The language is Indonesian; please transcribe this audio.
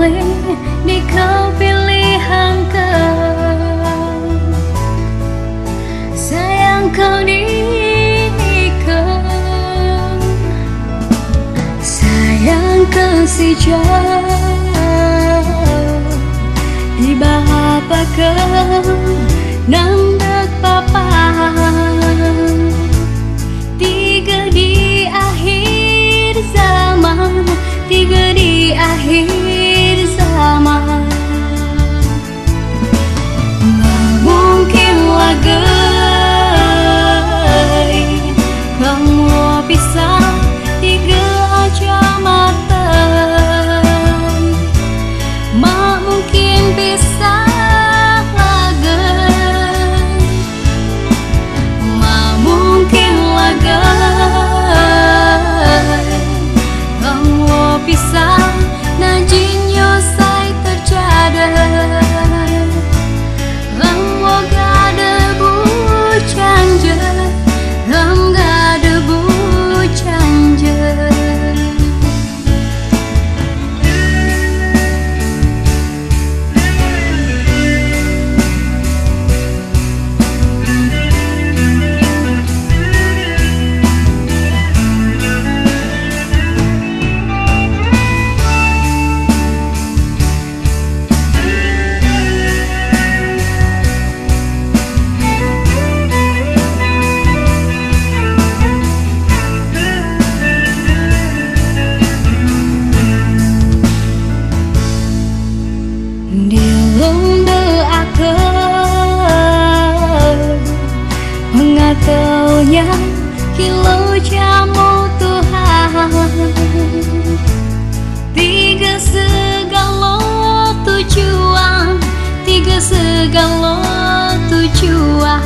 boleh di kau pilihan kau Sayang kau nikah Sayang kasih jauh apa kau? Nandak papan Mengatahunya kilo jamu Tuhan. Tiga segala tujuan Tiga segala tujuan